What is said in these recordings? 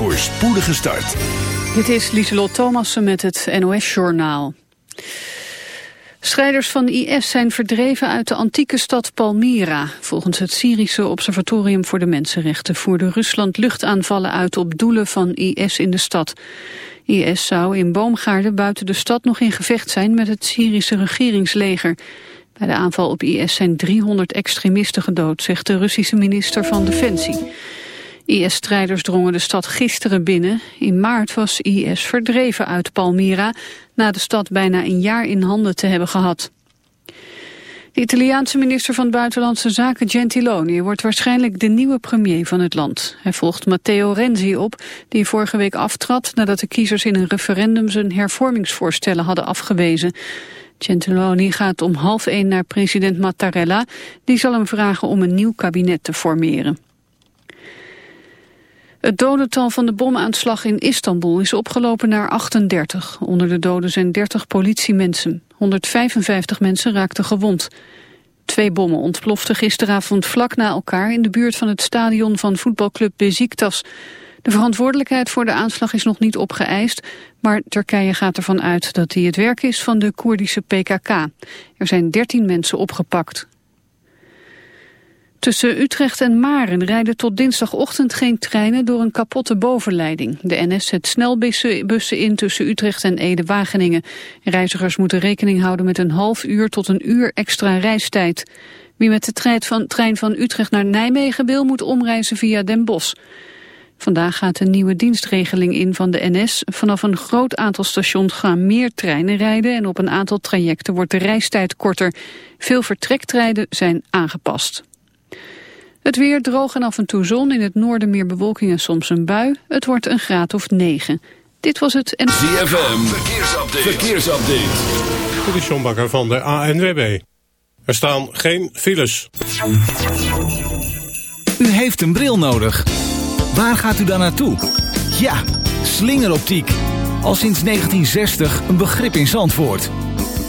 voor spoedige start. Dit is Lieselot Thomassen met het NOS-journaal. Strijders van IS zijn verdreven uit de antieke stad Palmyra. Volgens het Syrische Observatorium voor de Mensenrechten voerde Rusland luchtaanvallen uit op doelen van IS in de stad. IS zou in boomgaarden buiten de stad nog in gevecht zijn met het Syrische regeringsleger. Bij de aanval op IS zijn 300 extremisten gedood, zegt de Russische minister van Defensie. IS-strijders drongen de stad gisteren binnen. In maart was IS verdreven uit Palmyra... na de stad bijna een jaar in handen te hebben gehad. De Italiaanse minister van Buitenlandse Zaken Gentiloni wordt waarschijnlijk de nieuwe premier van het land. Hij volgt Matteo Renzi op, die vorige week aftrad nadat de kiezers in een referendum zijn hervormingsvoorstellen hadden afgewezen. Gentiloni gaat om half één naar president Mattarella, die zal hem vragen om een nieuw kabinet te formeren. Het dodental van de bomaanslag in Istanbul is opgelopen naar 38. Onder de doden zijn 30 politiemensen. 155 mensen raakten gewond. Twee bommen ontploften gisteravond vlak na elkaar... in de buurt van het stadion van voetbalclub Beziktas. De verantwoordelijkheid voor de aanslag is nog niet opgeëist... maar Turkije gaat ervan uit dat die het werk is van de Koerdische PKK. Er zijn 13 mensen opgepakt. Tussen Utrecht en Maren rijden tot dinsdagochtend geen treinen door een kapotte bovenleiding. De NS zet snelbussen in tussen Utrecht en Ede-Wageningen. Reizigers moeten rekening houden met een half uur tot een uur extra reistijd. Wie met de trein van, Utrecht naar Nijmegen wil, moet omreizen via Den Bosch. Vandaag gaat een nieuwe dienstregeling in van de NS. Vanaf een groot aantal stations gaan meer treinen rijden... en op een aantal trajecten wordt de reistijd korter. Veel vertrektijden zijn aangepast. Het weer droog en af en toe zon. In het noorden meer bewolking en soms een bui. Het wordt een graad of 9. Dit was het... En... ZFM, verkeersupdate. verkeersupdate. Dit is John Bakker van de ANWB. Er staan geen files. U heeft een bril nodig. Waar gaat u dan naartoe? Ja, slingeroptiek. Al sinds 1960 een begrip in Zandvoort.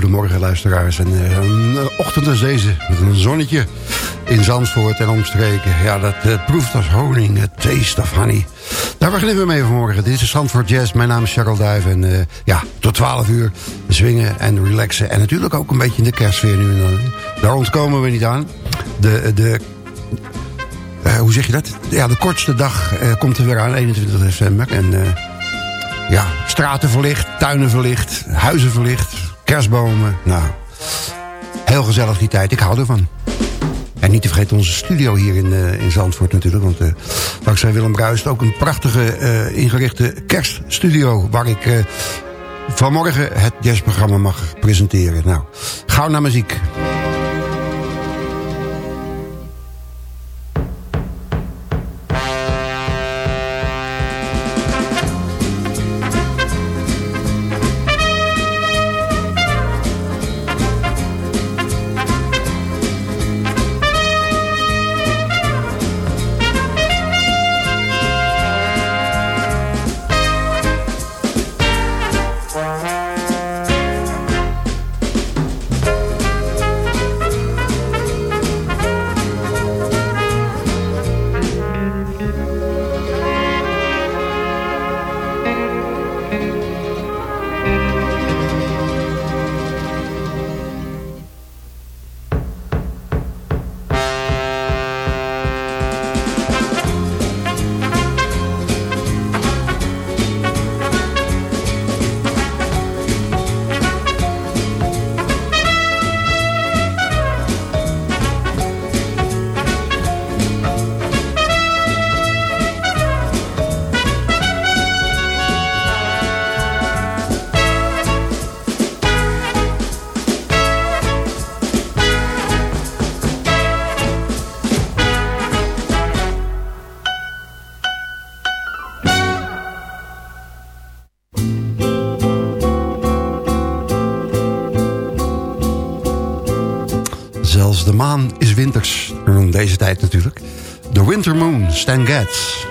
Goedemorgen luisteraars. En, uh, een ochtend als deze, met een zonnetje in Zandvoort en omstreken. Ja, dat uh, proeft als honing, het taste of honey. Daar beginnen we mee vanmorgen. Dit is Zandvoort Jazz, mijn naam is Charles Duijf. En ja, tot 12 uur zwingen en relaxen. En natuurlijk ook een beetje in de kerstsfeer nu en dan. Daar ontkomen we niet aan. De, de hoe zeg je dat? Ja, de kortste dag komt er weer aan, 21 december. En ja, straten verlicht, tuinen verlicht, huizen verlicht, kerstbomen. Nou, Heel gezellig die tijd, ik hou ervan. En niet te vergeten onze studio hier in, uh, in Zandvoort natuurlijk. Want uh, dankzij Willem Bruist ook een prachtige uh, ingerichte kerststudio... waar ik vanmorgen het jazzprogramma mag presenteren. Nou, gauw naar muziek. Winters. Deze tijd natuurlijk. The Winter Moon, Stan Getz.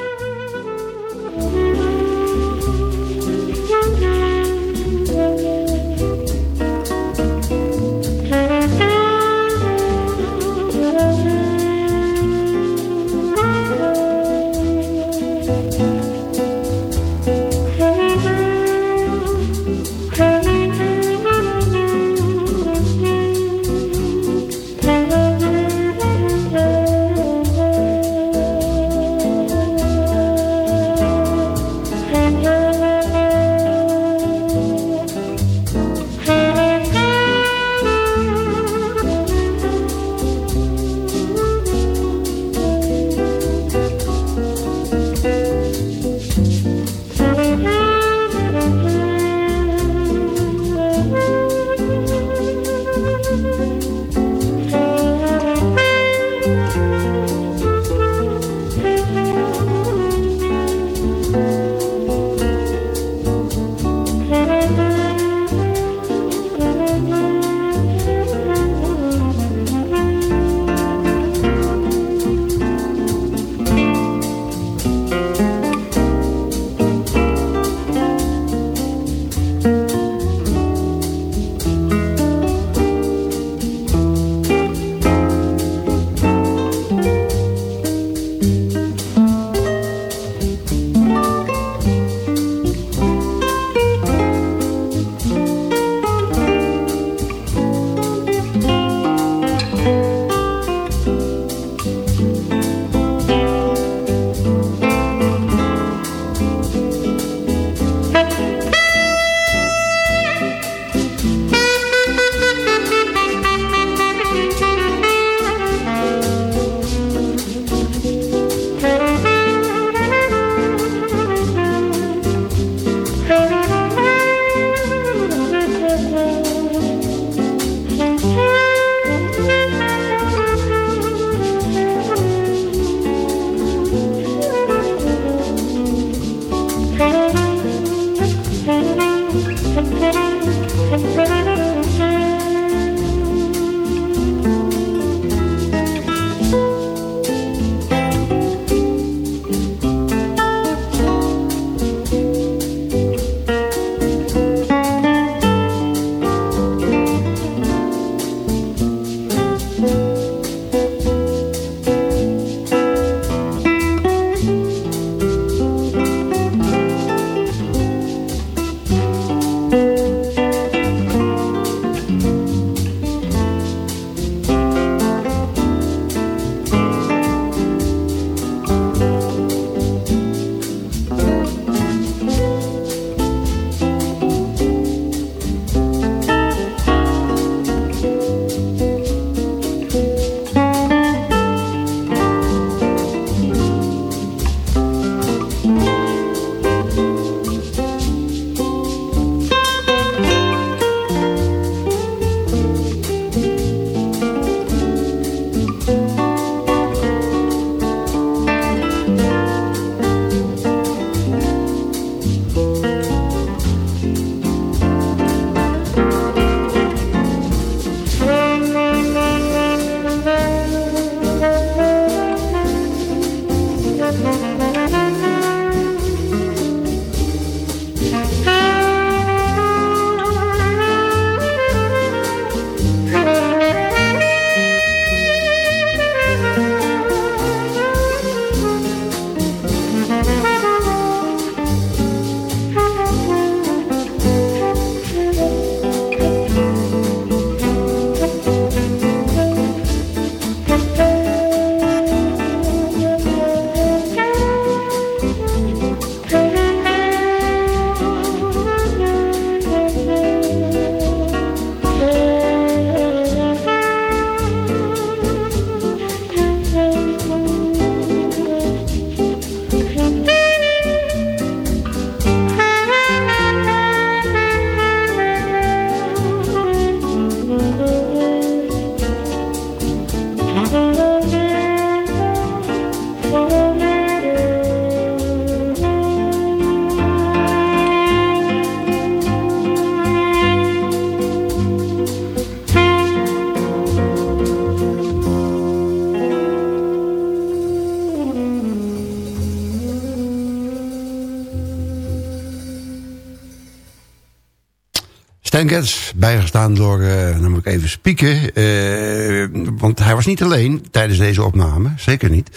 Stan bijgestaan door, uh, dan moet ik even spieken. Uh, want hij was niet alleen tijdens deze opname, zeker niet.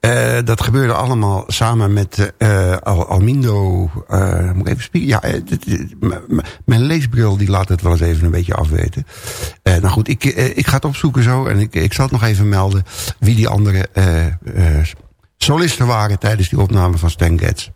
Uh, dat gebeurde allemaal samen met Al Almindo. moet ik even spieken? Ja, mijn leesbril die laat het wel eens even een beetje afweten. nou goed, ik, ik ga het opzoeken zo en ik, ik zal het nog even melden... wie die andere solisten waren tijdens die opname van Stan Getz.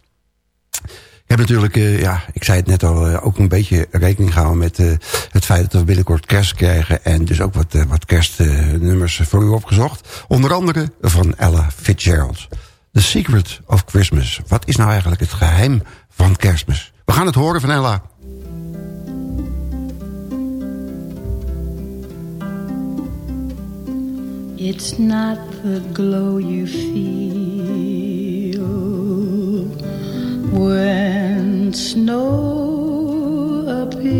Heb natuurlijk, uh, ja, ik zei het net al, uh, ook een beetje rekening gehouden met uh, het feit dat we binnenkort kerst krijgen. En dus ook wat, wat kerstnummers voor u opgezocht. Onder andere van Ella Fitzgerald. The Secret of Christmas. Wat is nou eigenlijk het geheim van kerstmis? We gaan het horen van Ella. It's not the glow you feel when snow appears.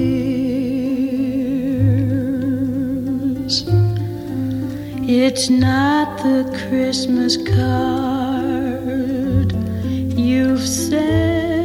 It's not the Christmas card you've sent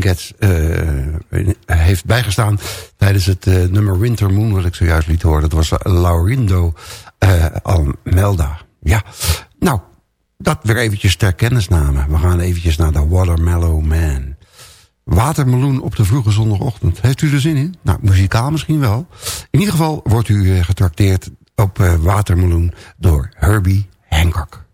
eh, heeft bijgestaan... tijdens het eh, nummer Winter Moon, wat ik zojuist liet horen. Dat was Laurindo eh, Almelda. Ja, nou, dat weer eventjes ter kennisname. We gaan eventjes naar de Watermellow Man. Watermeloen op de vroege zondagochtend. Heeft u er zin in? Nou, muzikaal misschien wel. In ieder geval wordt u getrakteerd op Watermeloen door Herbie Hancock.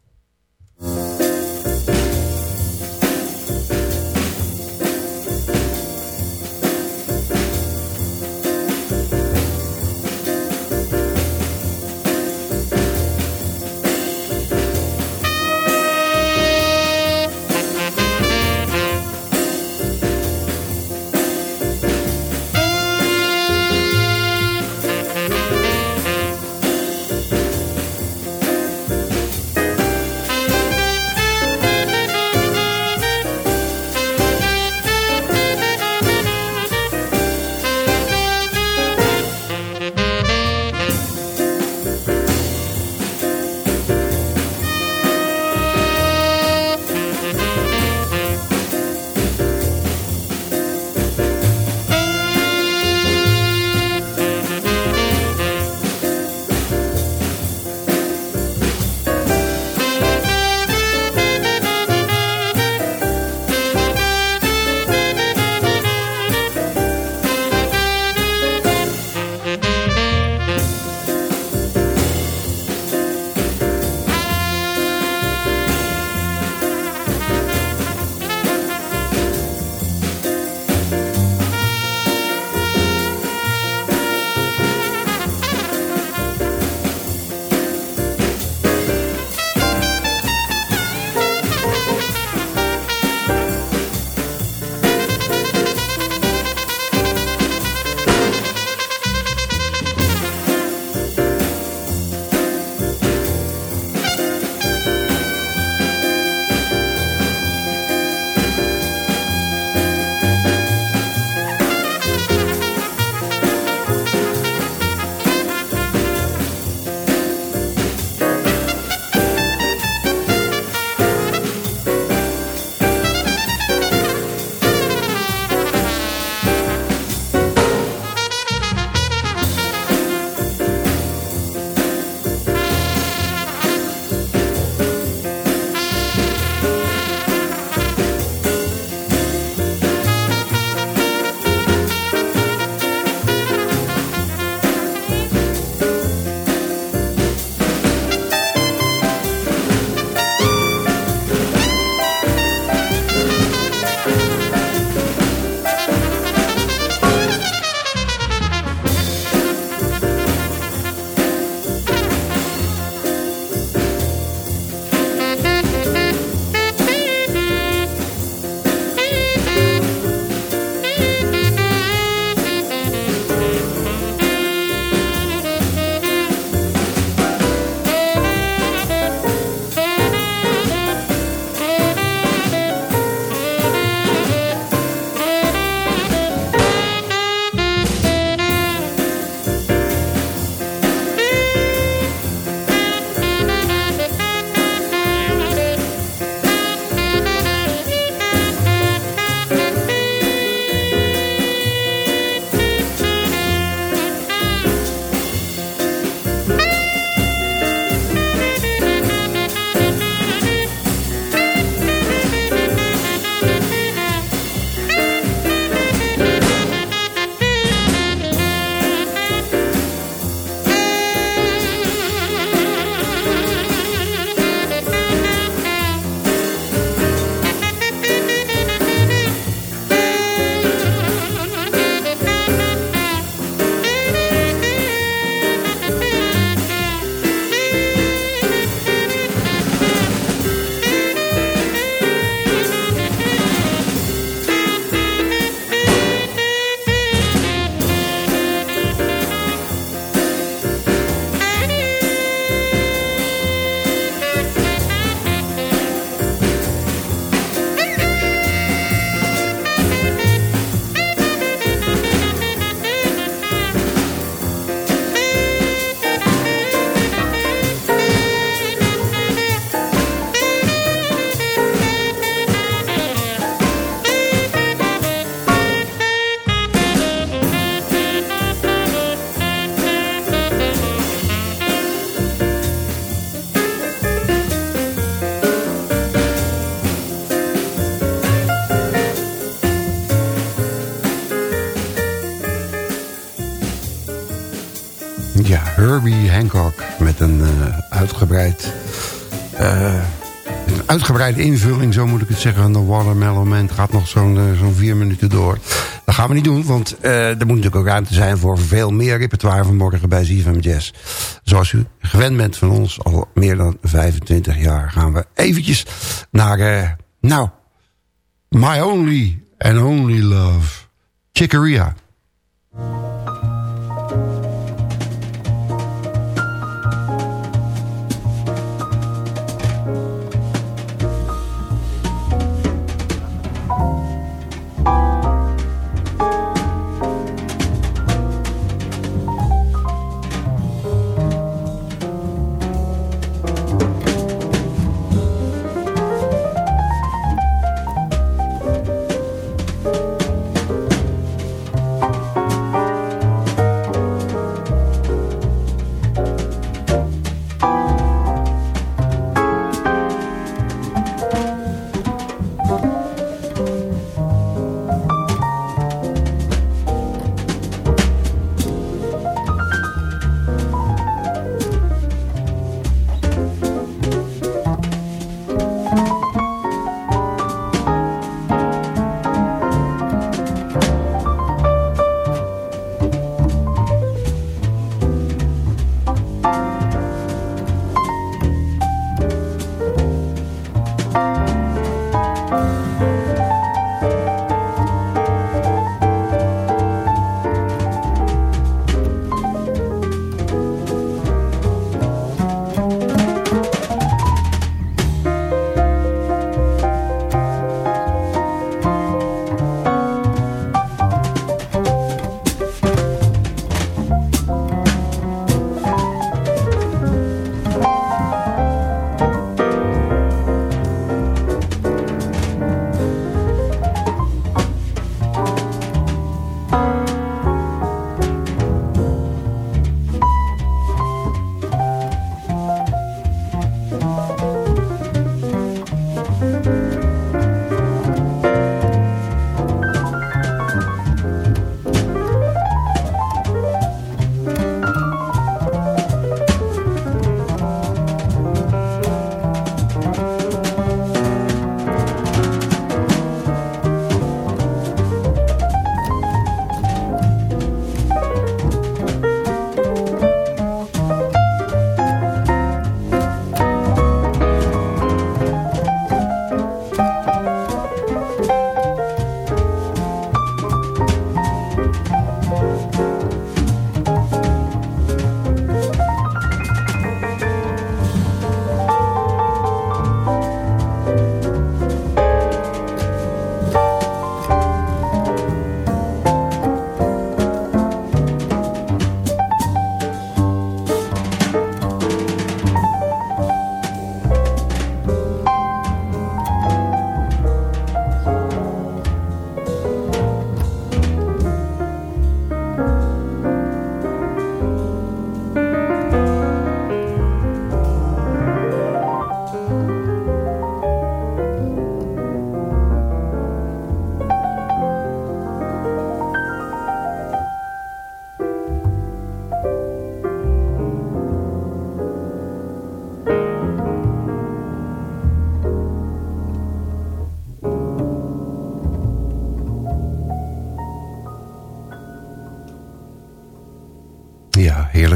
Herbie Hancock met een uh, uitgebreid... Uh, een uitgebreide invulling, zo moet ik het zeggen, van de Watermelon Man. Gaat nog zo'n uh, zo'n vier minuten door. Dat gaan we niet doen, want er moet natuurlijk ook ruimte zijn... voor veel meer repertoire vanmorgen bij ZFM Jazz. Zoals u gewend bent van ons, al meer dan 25 jaar... gaan we eventjes naar, nou, My Only and Only Love, Chicoria.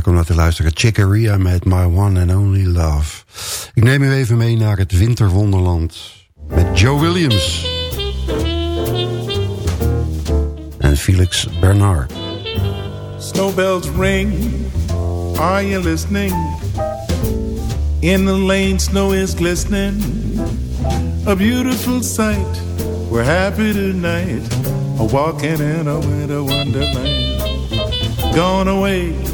Te luisteren. Chicoria met My One and Only Love. Ik neem u even mee naar het winterwonderland. Met Joe Williams. En Felix Bernard. Snowbells ring. Are you listening? In the lane snow is glistening. A beautiful sight. We're happy tonight. A walking in a winter wonderland. Gone away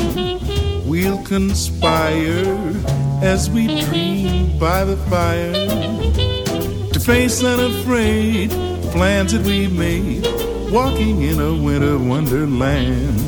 we'll conspire as we dream by the fire to face unafraid plans that we made, walking in a winter wonderland.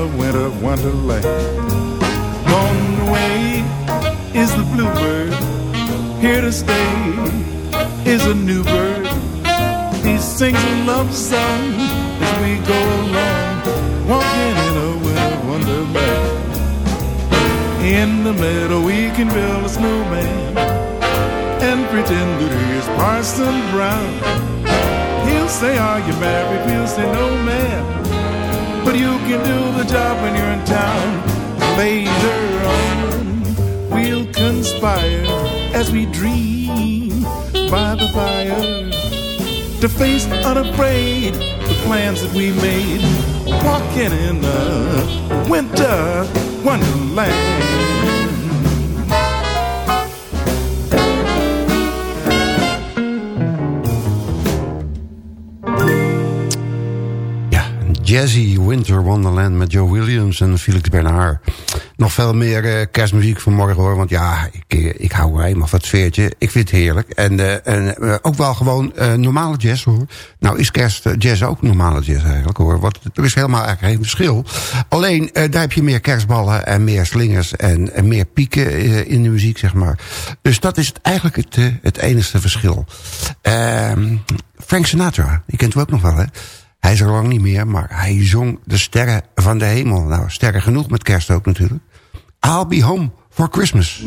a winter wonderland. Gone away is the bluebird. Here to stay is a new bird. He sings a love song as we go along, walking in a winter wonderland. In the meadow we can build a snowman and pretend that he is Parson Brown. He'll say, Are you married? We'll say, No, man. But you can do the job when you're in town. Later on, we'll conspire as we dream by the fire to face unafraid the plans that we made. Walking in the winter wonderland. Jazzy Winter Wonderland met Joe Williams en Felix Bernard. Nog veel meer uh, kerstmuziek vanmorgen hoor. Want ja, ik, eh, ik hou helemaal van het sfeertje. Ik vind het heerlijk. En, uh, en ook wel gewoon normale jazz hoor. Nou is kerstjazz ook normale jazz eigenlijk hoor. Want er is helemaal eigenlijk geen verschil. Alleen daar heb je meer kerstballen en meer slingers en, en meer pieken in de muziek zeg maar. Dus dat is het, eigenlijk het, het enige verschil. Ehm, Frank Sinatra, die kent u ook nog wel hè. Hij is er lang niet meer, maar hij zong de sterren van de hemel. Nou, sterren genoeg met kerst ook natuurlijk. I'll be home for Christmas.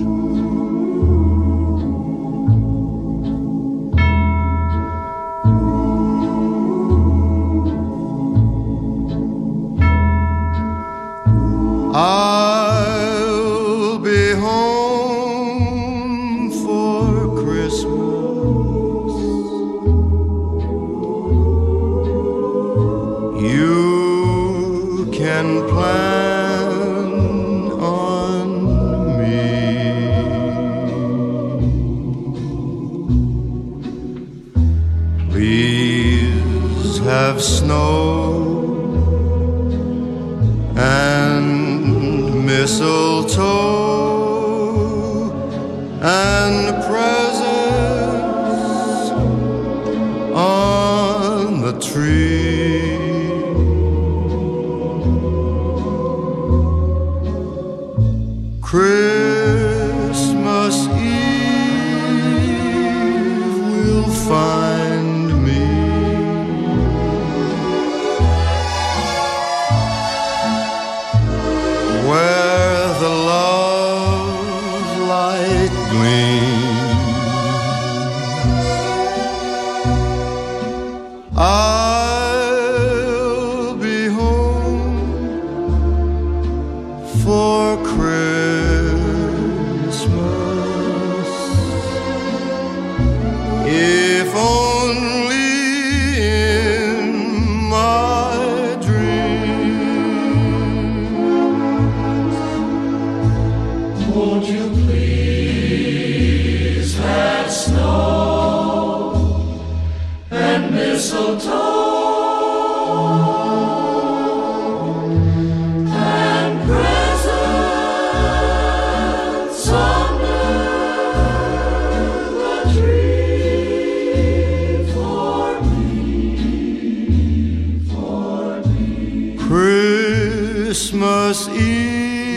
Christmas Eve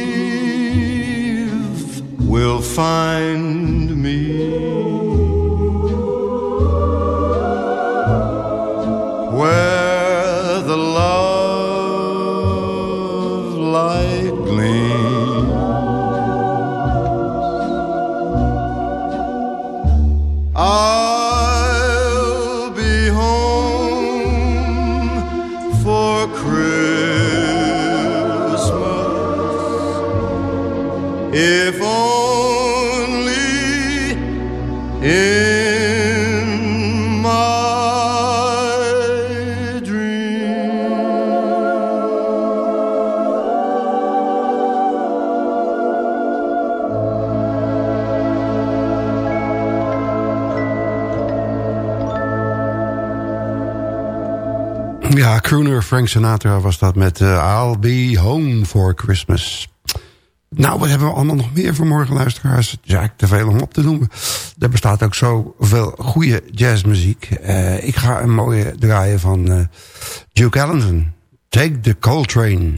will find me. Frank Sinatra was dat met eh, I'll Be Home for Christmas. Nou, wat hebben we allemaal nog meer voor morgen, luisteraars? Het is eigenlijk te veel om op te noemen. Er bestaat ook zoveel goede jazzmuziek. Eh, ik ga een mooie draaien van eh, Duke Ellington. Take the Coltrane.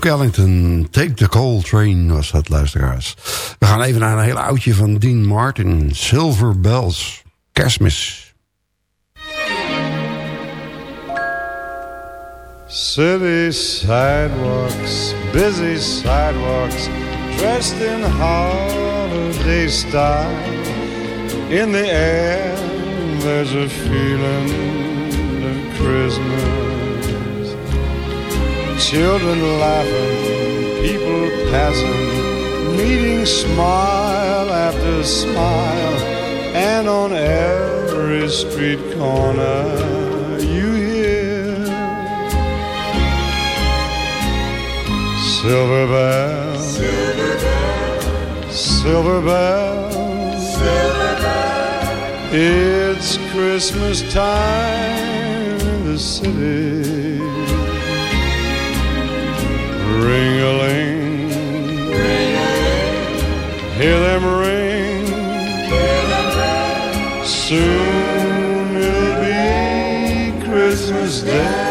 Duke Take the Coal Train was dat, luisteraars. We gaan even naar een hele oudje van Dean Martin. Silver Bells, kerstmis. City sidewalks, busy sidewalks, dressed in holiday style. In the air, there's a feeling of Christmas. Children laughing, people passing, meeting smile after smile, and on every street corner you hear silver bells, silver bells, silver bells, silver bells. It's Christmas time in the city. Ring-a-ling, hear them ring. Soon it'll be Christmas Day.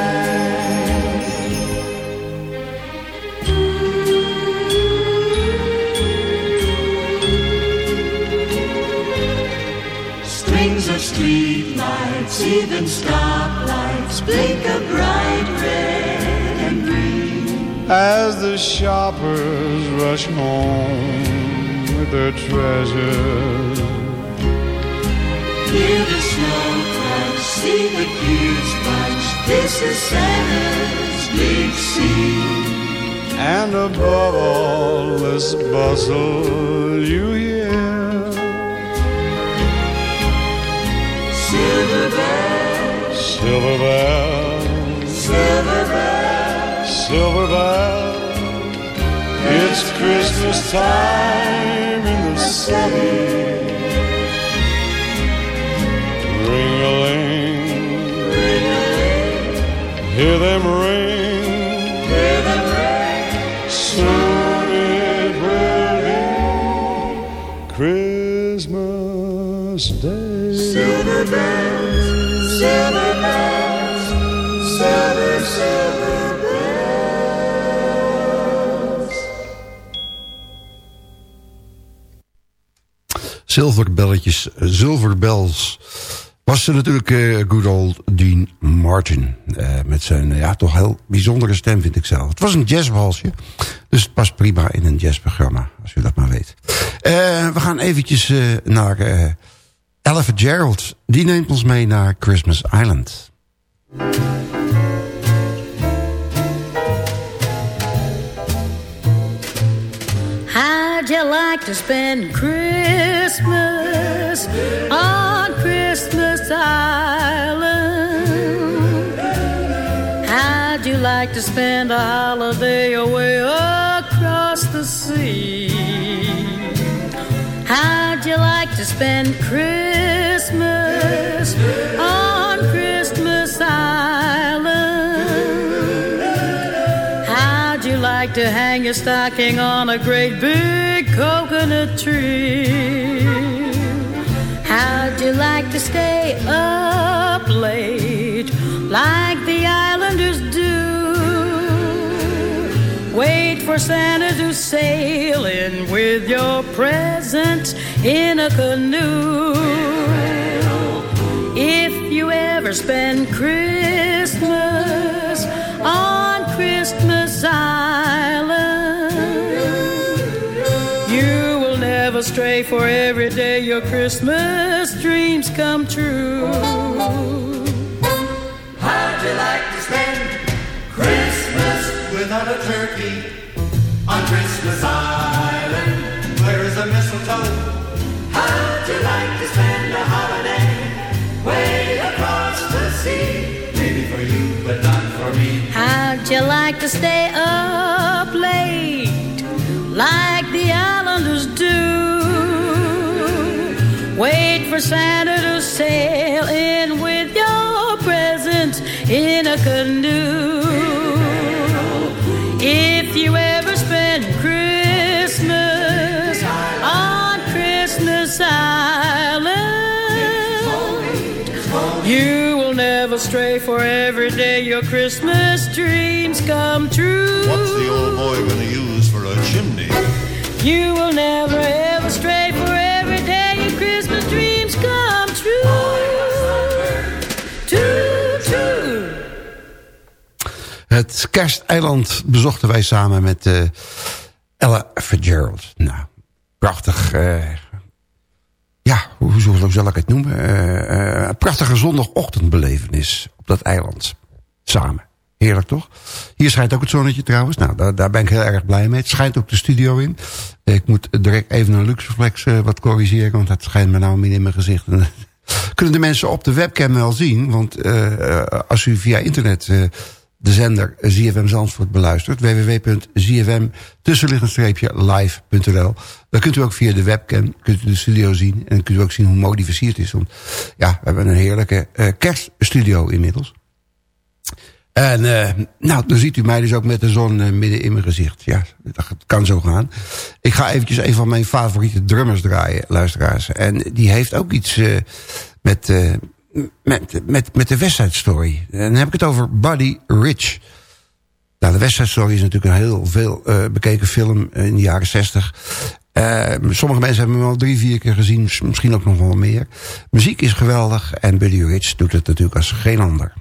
Strings of street lights, even stoplights, blink a bright red. As the shoppers rush home with their treasures. Hear the snow crunch, see the kids bunch. This is Santa's big scene. And above all this bustle, you hear Silver bells, silver bells, silver bells, silver bells. It's Christmas time in the city. Ring-a-ling, hear them ring. hear them ring. Soon it will be Christmas Day. Silver bells, silver bells, silver, silver Zilverbelletjes, Zilverbells. Was er natuurlijk eh, good old Dean Martin. eh, met zijn eh, ja, toch heel bijzondere stem vind ik zelf. Het was een jazzbalsje. Dus het past prima in een jazzprogramma. Als u dat maar weet. Eh, we gaan eventjes eh, naar eh Ella Gerald. Die neemt ons mee naar Christmas Island. Like to spend Christmas on Christmas Island? How'd you like to spend a holiday away across the sea? How'd you like to spend Christmas on Christmas Island? Like to hang your stocking on a great big coconut tree? How'd you like to stay up late like the islanders do? Wait for Santa to sail in with your presents in a canoe. If you ever spend Christmas on Christmas Island, you will never stray, for every day your Christmas dreams come true. How'd you like to spend Christmas without a turkey on Christmas Island? You like to stay up late like the islanders do? Wait for Santa to sail in with your presents in a canoe. For every day your Christmas dreams come true. What's the old boy gonna use for a chimney? You will never ever stray for every day your Christmas dreams come true. True, true. Het kersteiland bezochten wij samen met uh, Ella Fitzgerald. Nou, prachtig. Uh, ja, hoe, hoe, zal ik het noemen? Uh, prachtige zondagochtendbelevenis op dat eiland. Samen. Heerlijk toch? Hier schijnt ook het zonnetje trouwens. Nou, daar, daar ben ik heel erg blij mee. Het schijnt ook de studio in. Ik moet direct even een luxeflex uh, wat corrigeren. Want dat schijnt me nou in mijn gezicht. Kunnen de mensen op de webcam wel zien. Want als u via internet de zender ZFM Zandvoort beluistert. www.zfm live.nl Dan kunt u ook via de webcam kunt u de studio zien. En kunt u ook zien hoe mooi die versierd is. Want ja, we hebben een heerlijke kerststudio inmiddels. En uh, nou, dan ziet u mij dus ook met de zon uh, midden in mijn gezicht. Ja, dat kan zo gaan. Ik ga eventjes een van mijn favoriete drummers draaien, luisteraars. En die heeft ook iets met, met, met, met de West Side Story. En dan heb ik het over Buddy Rich. Nou, de West Side Story is natuurlijk een heel veel bekeken film in de jaren zestig. sommige mensen hebben hem al drie, vier keer gezien. Misschien ook nog wel meer. Muziek is geweldig. En Buddy Rich doet het natuurlijk als geen ander.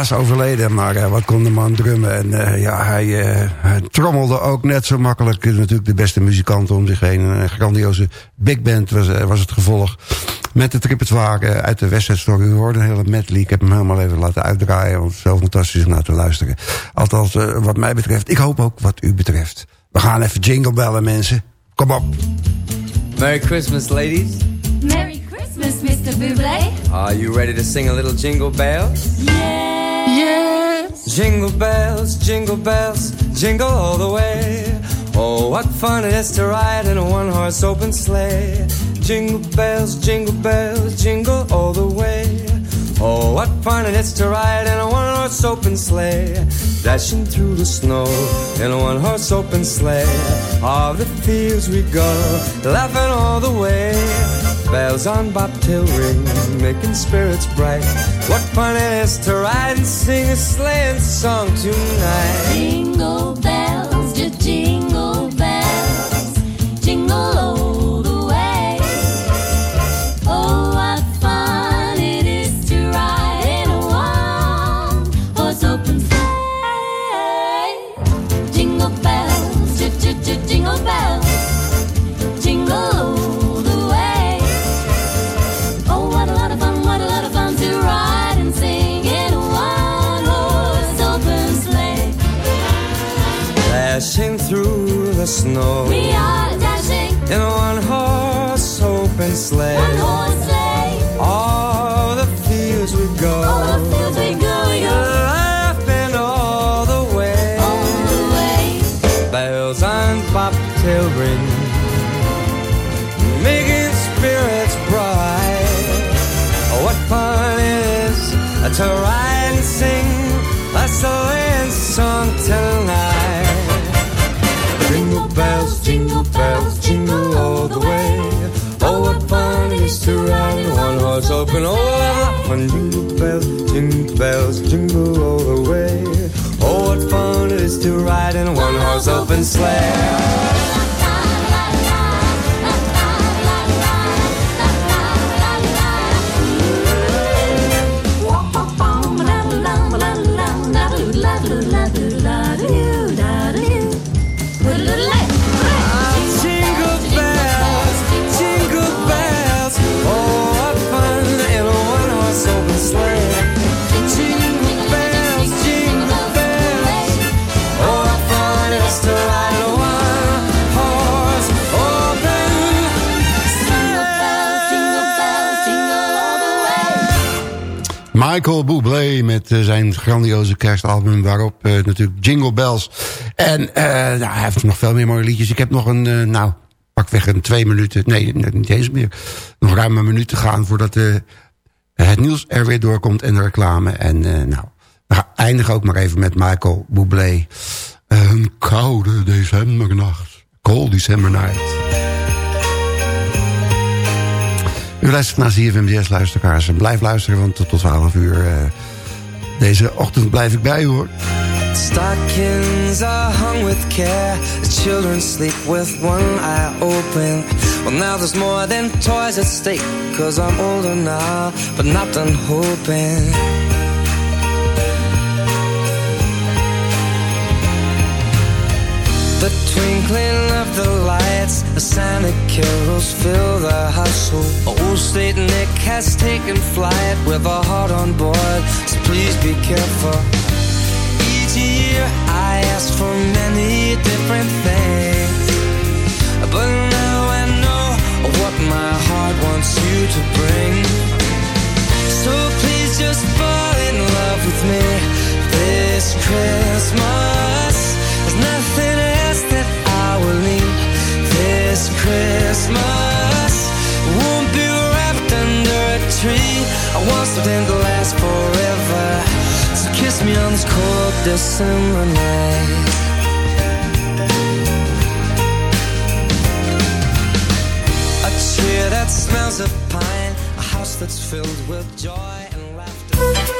Helaas overleden, maar wat kon de man drummen. En ja, hij, hij, trommelde ook net zo makkelijk. Natuurlijk de beste muzikanten om zich heen. Een grandioze big band was, was het gevolg. Met het repertoire uit de West Story. U hoorde een hele medley. Ik heb hem helemaal even laten uitdraaien. Want het is zo fantastisch om naar te luisteren. Althans, wat mij betreft. Ik hoop ook wat u betreft. We gaan even jingle bellen, mensen. Kom op. Merry Christmas, ladies. Merry Christmas, Mr. Bublé. Are you ready to sing a little jingle bells? Yeah. Jingle bells, jingle bells, jingle all the way. Oh, what fun it is to ride in a one-horse open sleigh. Jingle bells, jingle bells, jingle all the way. Oh, what fun it is to ride in a one-horse open sleigh. Dashing through the snow in a one-horse open sleigh. All the fields we go, laughing all the way. Bells on bobtail ring, making spirits bright. What fun it is to ride and sing a sleighing song tonight. Jingle grandioze kerstalbum... waarop eh, natuurlijk Jingle Bells. En eh, nou, hij heeft nog veel meer mooie liedjes. Ik heb nog een, eh, nou, pakweg een twee minuten... nee, niet eens meer. Nog ruim een minuut te gaan voordat het nieuws er weer doorkomt... en de reclame. En nou, we eindigen ook maar even met Michael Bublé. Een koude decembernacht. Cold December Night. U luistert naar CFMDS, luisteraars. En blijf luisteren, want tot 12 uur deze ochtend blijf ik bij hoor. Stockings are hung with care. The children sleep with one eye open. Well, now there's more than toys at stake. Cause I'm older now, but not done hoping. The twinkling of the lights, the Santa carols fill the household. Old Saint Nick has taken flight with a heart on board, so please be careful. Each year I ask for many different things, but now I know what my heart wants you to bring. So please just fall in love with me this Christmas. This Christmas. Won't be wrapped under a tree. I want something to last forever. So kiss me on this cold December night. A tree that smells of pine, a house that's filled with joy and laughter.